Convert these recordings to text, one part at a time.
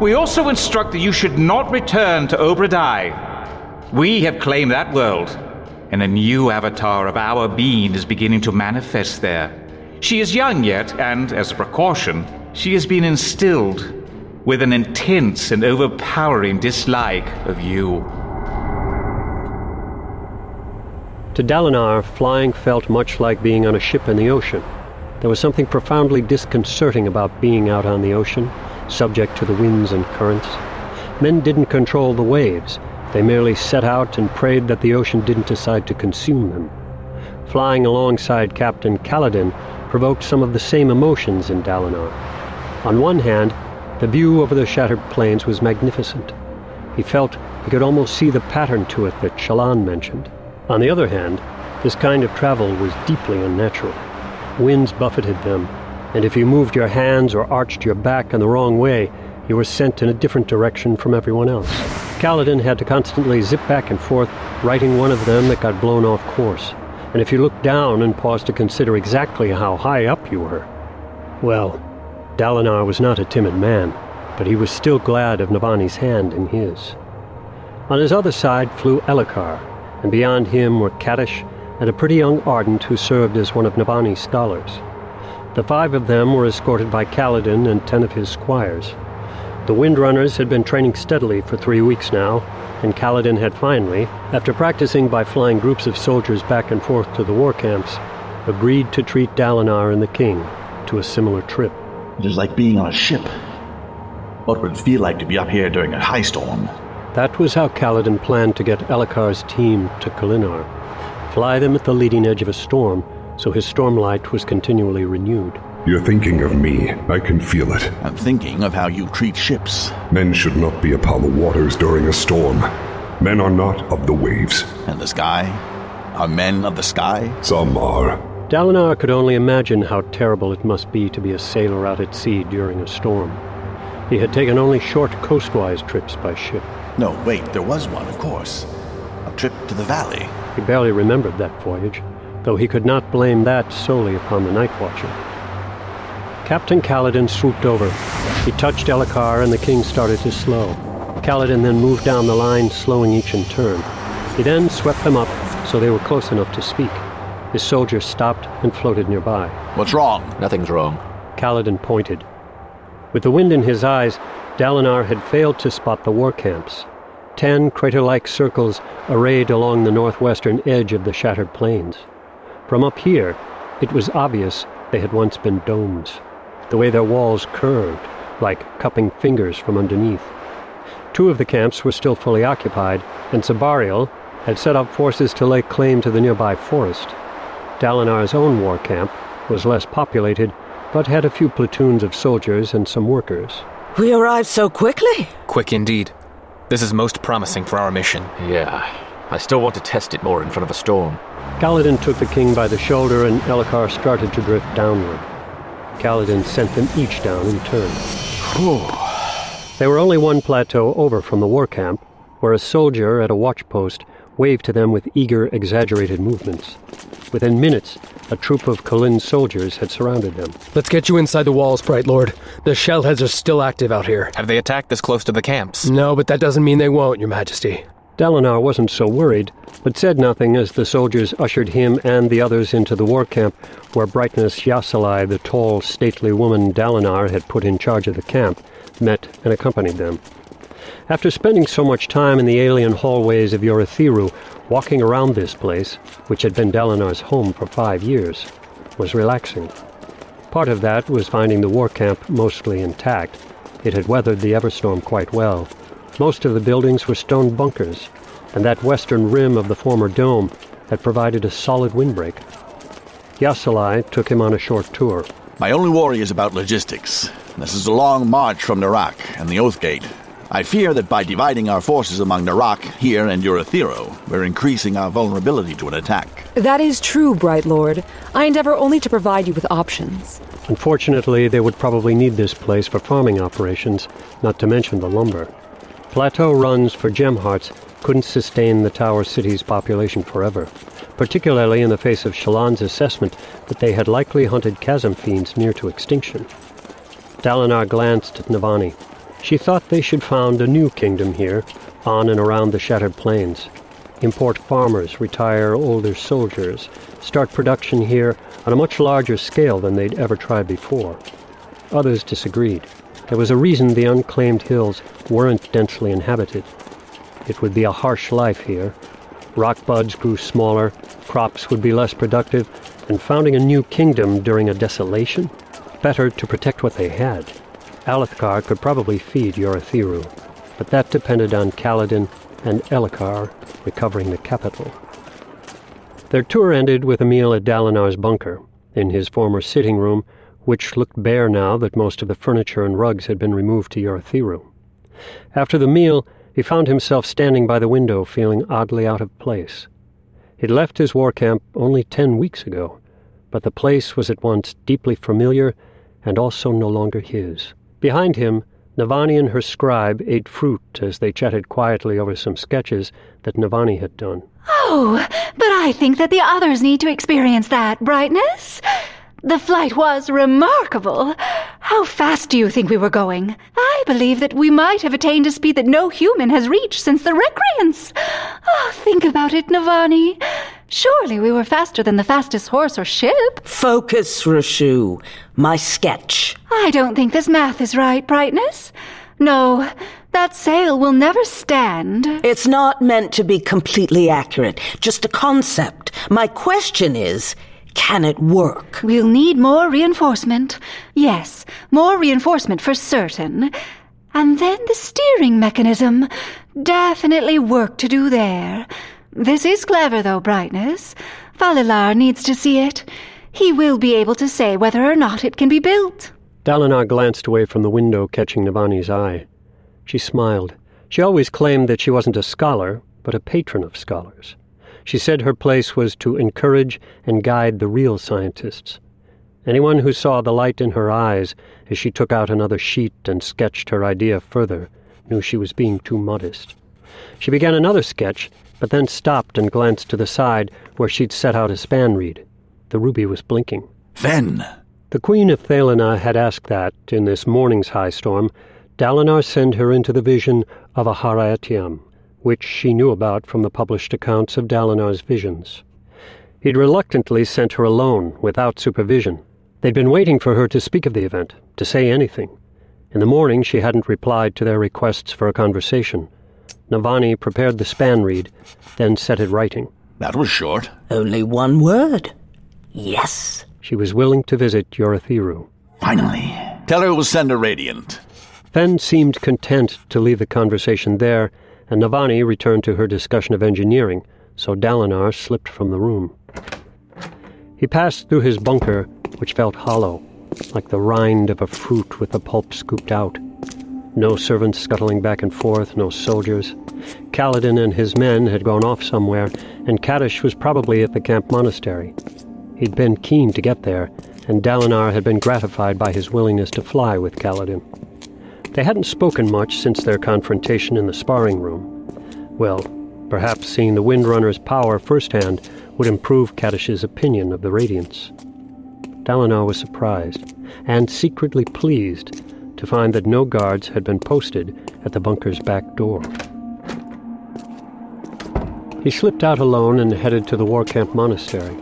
We also instruct that you should not return to Obrodai. We have claimed that world, and a new avatar of our being is beginning to manifest there. She is young yet, and as a precaution, she has been instilled with an intense and overpowering dislike of you. To Dalinar, flying felt much like being on a ship in the ocean. There was something profoundly disconcerting about being out on the ocean, subject to the winds and currents. Men didn't control the waves. They merely set out and prayed that the ocean didn't decide to consume them. Flying alongside Captain Kaladin provoked some of the same emotions in Dalinar. On one hand, the view over the shattered plains was magnificent. He felt he could almost see the pattern to it that Shallan mentioned. On the other hand, this kind of travel was deeply unnatural. Winds buffeted them, and if you moved your hands or arched your back in the wrong way, you were sent in a different direction from everyone else. Kaladin had to constantly zip back and forth, righting one of them that got blown off course. And if you looked down and paused to consider exactly how high up you were, well, Dalinar was not a timid man, but he was still glad of Navani's hand in his. On his other side flew Elhokar, and beyond him were Kadash and a pretty young Ardent who served as one of Navani's scholars. The five of them were escorted by Kaladin and ten of his squires. The Windrunners had been training steadily for three weeks now, and Kaladin had finally, after practicing by flying groups of soldiers back and forth to the war camps, agreed to treat Dalinar and the king to a similar trip. It is like being on a ship. What would it feel like to be up here during a high storm? That was how Kaladin planned to get Elhokar's team to Kholinar fly them at the leading edge of a storm, so his stormlight was continually renewed. You're thinking of me. I can feel it. I'm thinking of how you treat ships. Men should not be upon the waters during a storm. Men are not of the waves. And the sky? Are men of the sky? Some are. Dalinar could only imagine how terrible it must be to be a sailor out at sea during a storm. He had taken only short coastwise trips by ship. No, wait, there was one, of course. A trip to the valley. He barely remembered that voyage, though he could not blame that solely upon the night watcher. Captain Kaladin swooped over. He touched Elhokar and the king started to slow. Kaladin then moved down the line, slowing each in turn. He then swept them up so they were close enough to speak. His soldiers stopped and floated nearby. What's wrong? Nothing's wrong. Kaladin pointed. With the wind in his eyes, Dalinar had failed to spot the war camps ten crater-like circles arrayed along the northwestern edge of the shattered plains. From up here, it was obvious they had once been domes, the way their walls curved, like cupping fingers from underneath. Two of the camps were still fully occupied, and Sebarial had set up forces to lay claim to the nearby forest. Dalinar's own war camp was less populated, but had a few platoons of soldiers and some workers. We arrived so quickly? Quick indeed. This is most promising for our mission. Yeah. I still want to test it more in front of a storm. Kaladin took the king by the shoulder and Elhokar started to drift downward. Kaladin sent them each down in turn. Whew. They were only one plateau over from the war camp, where a soldier at a watch post waved to them with eager, exaggerated movements. Within minutes, a troop of Kholin soldiers had surrounded them. Let's get you inside the walls, Bright Lord. The shellheads are still active out here. Have they attacked this close to the camps? No, but that doesn't mean they won't, Your Majesty. Dalinar wasn't so worried, but said nothing as the soldiers ushered him and the others into the war camp, where Brightness Yasalai, the tall, stately woman Dalinar had put in charge of the camp, met and accompanied them. After spending so much time in the alien hallways of Urithiru, walking around this place, which had been Dalinar's home for five years, was relaxing. Part of that was finding the war camp mostly intact. It had weathered the Everstorm quite well. Most of the buildings were stone bunkers, and that western rim of the former dome had provided a solid windbreak. Yasalai took him on a short tour. My only worry is about logistics. This is a long march from Narak and the Oathgate, I fear that by dividing our forces among Narak, here, and Urithiru, we're increasing our vulnerability to an attack. That is true, Bright Lord. I endeavor only to provide you with options. Unfortunately, they would probably need this place for farming operations, not to mention the lumber. Plateau runs for gem hearts couldn't sustain the Tower City's population forever, particularly in the face of Shallan's assessment that they had likely hunted chasm fiends near to extinction. Dalinar glanced at Navani. She thought they should found a new kingdom here, on and around the shattered plains. Import farmers, retire older soldiers, start production here on a much larger scale than they'd ever tried before. Others disagreed. There was a reason the unclaimed hills weren't densely inhabited. It would be a harsh life here. Rock buds grew smaller, crops would be less productive, and founding a new kingdom during a desolation? Better to protect what they had. Alethkar could probably feed Urithiru, but that depended on Kaladin and Elhokar recovering the capital. Their tour ended with a meal at Dalinar's bunker, in his former sitting room, which looked bare now that most of the furniture and rugs had been removed to Urithiru. After the meal, he found himself standing by the window feeling oddly out of place. He'd left his war camp only ten weeks ago, but the place was at once deeply familiar and also no longer his. Behind him, Navani and her scribe ate fruit as they chatted quietly over some sketches that Navani had done. Oh, but I think that the others need to experience that, Brightness. The flight was remarkable. How fast do you think we were going? I believe that we might have attained a speed that no human has reached since the Recreance. Oh, think about it, Navani. Surely we were faster than the fastest horse or ship. Focus, Rushu. My sketch. I don't think this math is right, Brightness. No, that sail will never stand. It's not meant to be completely accurate, just a concept. My question is, can it work? We'll need more reinforcement. Yes, more reinforcement for certain. And then the steering mechanism. Definitely work to do there. This is clever, though, Brightness. Falilar needs to see it. He will be able to say whether or not it can be built. Dalinar glanced away from the window, catching Navani's eye. She smiled. She always claimed that she wasn't a scholar, but a patron of scholars. She said her place was to encourage and guide the real scientists. Anyone who saw the light in her eyes as she took out another sheet and sketched her idea further knew she was being too modest. She began another sketch, but then stopped and glanced to the side where she'd set out a span reed. The ruby was blinking. Fen! The Queen of Thaylenah had asked that, in this morning's high storm, Dalinar send her into the vision of Aharietiam, which she knew about from the published accounts of Dalinar's visions. He'd reluctantly sent her alone, without supervision. They'd been waiting for her to speak of the event, to say anything. In the morning, she hadn't replied to their requests for a conversation. Navani prepared the span reed, then set it writing. That was short. Only one word. Yes. She was willing to visit Urithiru. Finally. Tell her we'll send a radiant. Fen seemed content to leave the conversation there and Navani returned to her discussion of engineering, so Dalinar slipped from the room. He passed through his bunker, which felt hollow, like the rind of a fruit with the pulp scooped out. No servants scuttling back and forth, no soldiers. Kaladin and his men had gone off somewhere, and Kadash was probably at the camp monastery. He'd been keen to get there, and Dalinar had been gratified by his willingness to fly with Kaladin. They hadn't spoken much since their confrontation in the sparring room. Well, perhaps seeing the Windrunner's power firsthand would improve Kadash's opinion of the Radiants. Dalinar was surprised, and secretly pleased, to find that no guards had been posted at the bunker's back door. He slipped out alone and headed to the war camp monastery.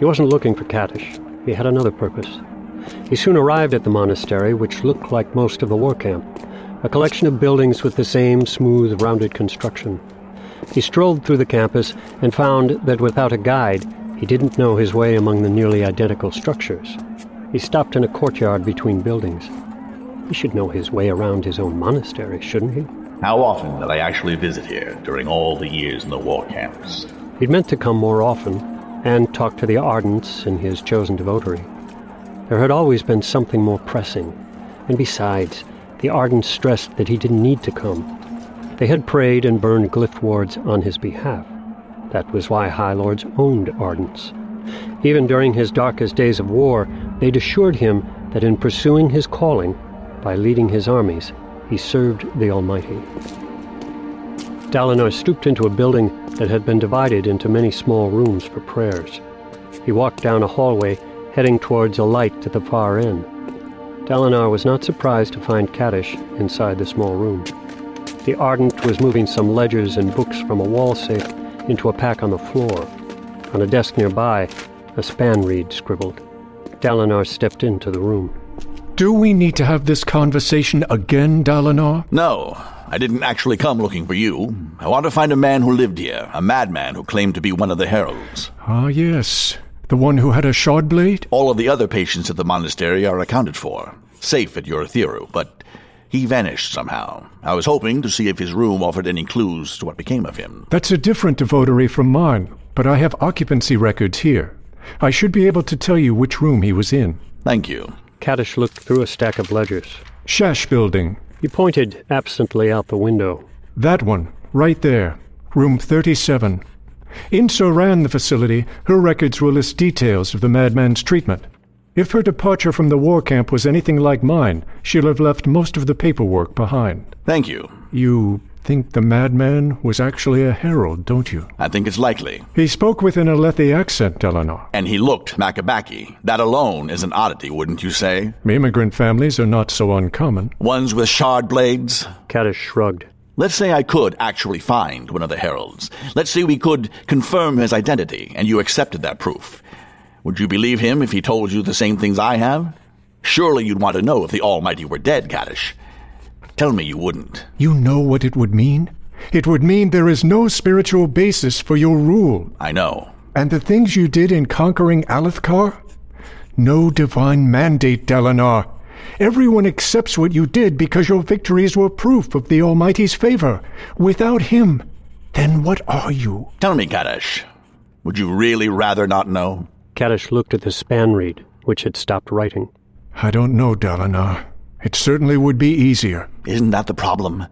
He wasn't looking for Kadash. He had another purpose. He soon arrived at the monastery, which looked like most of the war camp, a collection of buildings with the same smooth, rounded construction. He strolled through the campus and found that without a guide, he didn't know his way among the nearly identical structures. He stopped in a courtyard between buildings. He should know his way around his own monastery, shouldn't he? How often did I actually visit here during all the years in the war camps? He'd meant to come more often and talk to the Ardents in his chosen devotary. There had always been something more pressing. And besides, the Ardents stressed that he didn't need to come. They had prayed and burned glyph wards on his behalf. That was why High Lords owned Ardents. Even during his darkest days of war, they'd assured him that in pursuing his calling, by leading his armies, he served the Almighty. Dalinar stooped into a building that had been divided into many small rooms for prayers. He walked down a hallway heading towards a light at the far end. Dalinar was not surprised to find Kadash inside the small room. The Ardent was moving some ledgers and books from a wall safe into a pack on the floor. On a desk nearby, a span reed scribbled. Dalinar stepped into the room. Do we need to have this conversation again, Dalinar? No, I didn't actually come looking for you. I want to find a man who lived here, a madman who claimed to be one of the heralds. Ah, yes. The one who had a shard blade? All of the other patients at the monastery are accounted for, safe at your Urithiru, but he vanished somehow. I was hoping to see if his room offered any clues to what became of him. That's a different devotary from mine, but I have occupancy records here. I should be able to tell you which room he was in. Thank you. Kadash looked through a stack of ledgers. Shash building. He pointed absently out the window. That one, right there. Room 37. Inso ran the facility. Her records will list details of the madman's treatment. If her departure from the war camp was anything like mine, she'll have left most of the paperwork behind. Thank you. You think the madman was actually a herald, don't you? I think it's likely. He spoke with an Alethi accent, Dalinar. And he looked Makabaki. That alone is an oddity, wouldn't you say? Immigrant families are not so uncommon. Ones with shard blades? Kadash shrugged. Let's say I could actually find one of the heralds. Let's say we could confirm his identity, and you accepted that proof. Would you believe him if he told you the same things I have? Surely you'd want to know if the Almighty were dead, Kadash. Tell me you wouldn't. You know what it would mean? It would mean there is no spiritual basis for your rule. I know. And the things you did in conquering Alethkar? No divine mandate, Dalinar. Everyone accepts what you did because your victories were proof of the Almighty's favor. Without him, then what are you? Tell me, Kadash. Would you really rather not know? Kadash looked at the span reed, which had stopped writing. I don't know, Dalinar. It certainly would be easier. Isn't that the problem?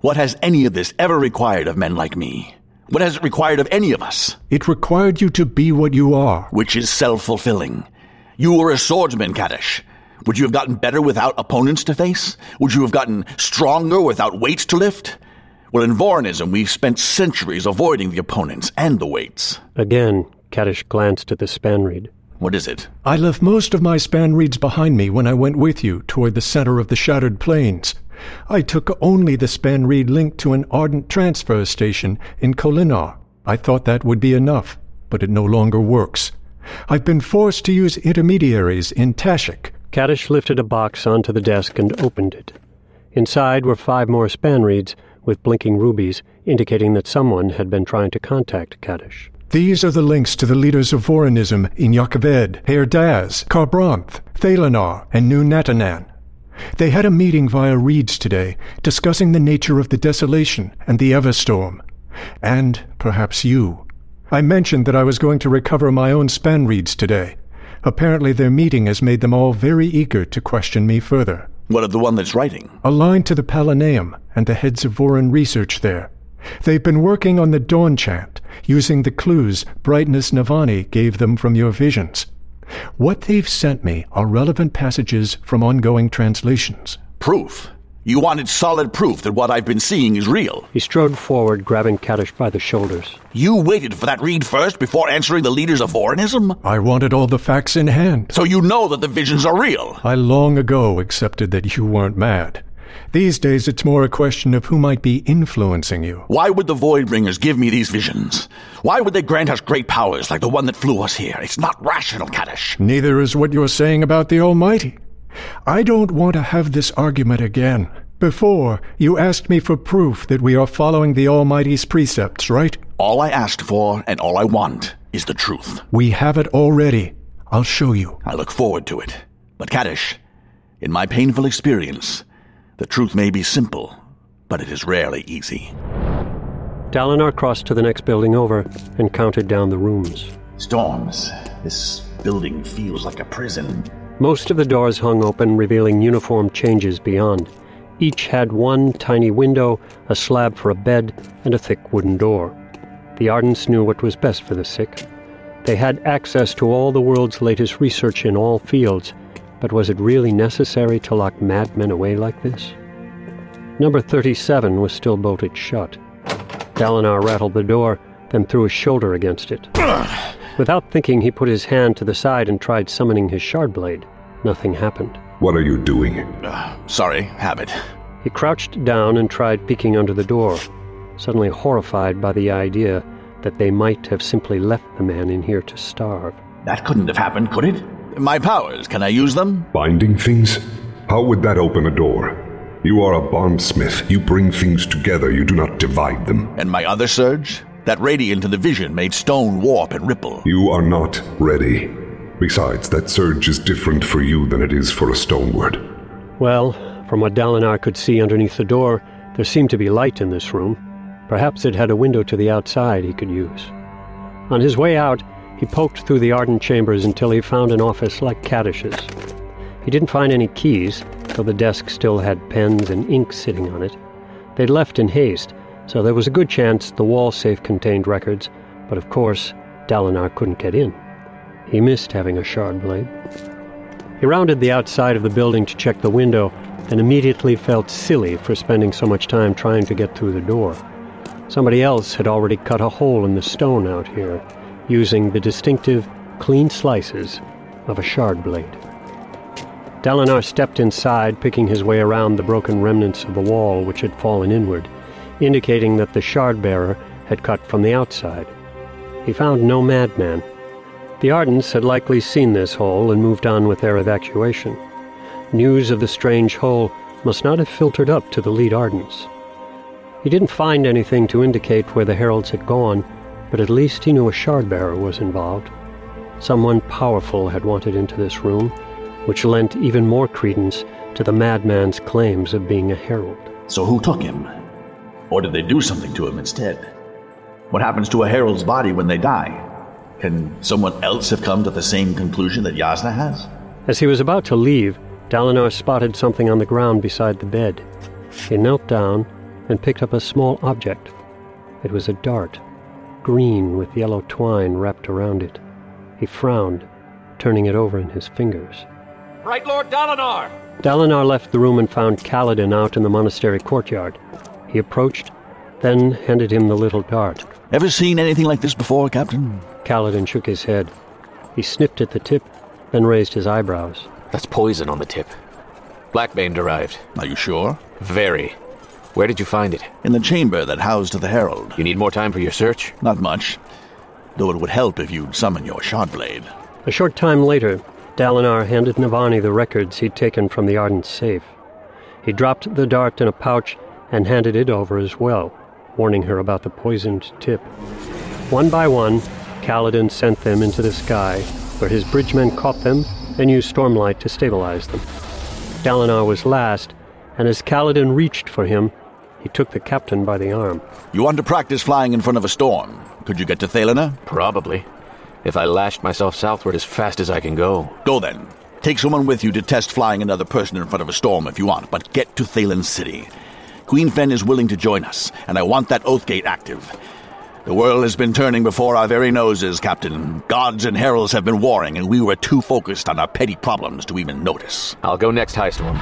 What has any of this ever required of men like me? What has it required of any of us? It required you to be what you are. Which is self-fulfilling. You were a swordsman, Kadash. Would you have gotten better without opponents to face? Would you have gotten stronger without weights to lift? Well, in Vorinism, we've spent centuries avoiding the opponents and the weights. Again, Kadash glanced at the span reed. What is it? I left most of my span reeds behind me when I went with you toward the center of the Shattered Plains. I took only the span reed linked to an ardent transfer station in Kholinar. I thought that would be enough, but it no longer works. I've been forced to use intermediaries in Tashikk. Kadash lifted a box onto the desk and opened it. Inside were five more span reeds with blinking rubies, indicating that someone had been trying to contact Kadash. These are the links to the leaders of Vorinism in Jah Keved, Daz, Kharbranth, Thaylenah, and New Natanan. They had a meeting via reeds today, discussing the nature of the desolation and the Everstorm. And perhaps you. I mentioned that I was going to recover my own span reeds today. Apparently their meeting has made them all very eager to question me further. What of the one that's writing? A line to the Palanaeum and the heads of Vorin research there. They've been working on the Dawn Chant, using the clues Brightness Navani gave them from your visions. What they've sent me are relevant passages from ongoing translations. Proof? You wanted solid proof that what I've been seeing is real. He strode forward, grabbing Kadash by the shoulders. You waited for that reed first before answering the leaders of Vorinism? I wanted all the facts in hand. So you know that the visions are real? I long ago accepted that you weren't mad. These days, it's more a question of who might be influencing you. Why would the Voidbringers give me these visions? Why would they grant us great powers like the one that flew us here? It's not rational, Kadash. Neither is what you're saying about the Almighty. I don't want to have this argument again. Before, you asked me for proof that we are following the Almighty's precepts, right? All I asked for and all I want is the truth. We have it already. I'll show you. I look forward to it. But, Kadash, in my painful experience, the truth may be simple, but it is rarely easy. Dalinar crossed to the next building over and counted down the rooms. Storms. This building feels like a prison. Most of the doors hung open, revealing uniform changes beyond. Each had one tiny window, a slab for a bed, and a thick wooden door. The Ardents knew what was best for the sick. They had access to all the world's latest research in all fields, but was it really necessary to lock madmen away like this? Number 37 was still bolted shut. Dalinar rattled the door, then threw his shoulder against it. Without thinking, he put his hand to the side and tried summoning his shard blade. Nothing happened. What are you doing? Uh, sorry, habit. He crouched down and tried peeking under the door, suddenly horrified by the idea that they might have simply left the man in here to starve. That couldn't have happened, could it? My powers, can I use them? Binding things? How would that open a door? You are a bondsmith. You bring things together, you do not divide them. And my other surge? That radiant in the vision made stone warp and ripple. You are not ready. Besides, that surge is different for you than it is for a stoneward. Well, from what Dalinar could see underneath the door, there seemed to be light in this room. Perhaps it had a window to the outside he could use. On his way out, he poked through the ardent chambers until he found an office like Kadash's. He didn't find any keys, though the desk still had pens and ink sitting on it. They'd left in haste, so there was a good chance the wall safe contained records, but of course, Dalinar couldn't get in. He missed having a shard blade. He rounded the outside of the building to check the window and immediately felt silly for spending so much time trying to get through the door. Somebody else had already cut a hole in the stone out here, using the distinctive, clean slices of a shard blade. Dalinar stepped inside, picking his way around the broken remnants of the wall which had fallen inward, indicating that the shard bearer had cut from the outside. He found no madman. The Ardents had likely seen this hole and moved on with their evacuation. News of the strange hole must not have filtered up to the lead Ardents. He didn't find anything to indicate where the heralds had gone, but at least he knew a shard bearer was involved. Someone powerful had wanted into this room, which lent even more credence to the madman's claims of being a herald. So who took him? Or did they do something to him instead? What happens to a herald's body when they die? Can someone else have come to the same conclusion that Jasnah has? As he was about to leave, Dalinar spotted something on the ground beside the bed. He knelt down and picked up a small object. It was a dart, green with yellow twine wrapped around it. He frowned, turning it over in his fingers. Right Lord Dalinar! Dalinar left the room and found Kaladin out in the monastery courtyard. He approached, then handed him the little dart. Ever seen anything like this before, Captain? Kaladin shook his head. He snipped at the tip, then raised his eyebrows. That's poison on the tip. Blackbane derived. Are you sure? Very. Where did you find it? In the chamber that housed the Herald. You need more time for your search? Not much. Though it would help if you'd summon your shardblade. A short time later, Dalinar handed Navani the records he'd taken from the Ardent safe. He dropped the dart in a pouch and handed it over as well, warning her about the poisoned tip. One by one, Kaladin sent them into the sky, where his bridgemen caught them and used Stormlight to stabilize them. Dalinar was last, and as Kaladin reached for him, he took the captain by the arm. You want to practice flying in front of a storm? Could you get to Thaylenah? Probably. If I lashed myself southward as fast as I can go. Go then. Take someone with you to test flying another person in front of a storm if you want, but get to Thaylen City. Queen Fen is willing to join us, and I want that Oath Gate active. The world has been turning before our very noses, Captain. Gods and heralds have been warring, and we were too focused on our petty problems to even notice. I'll go next, High Storm.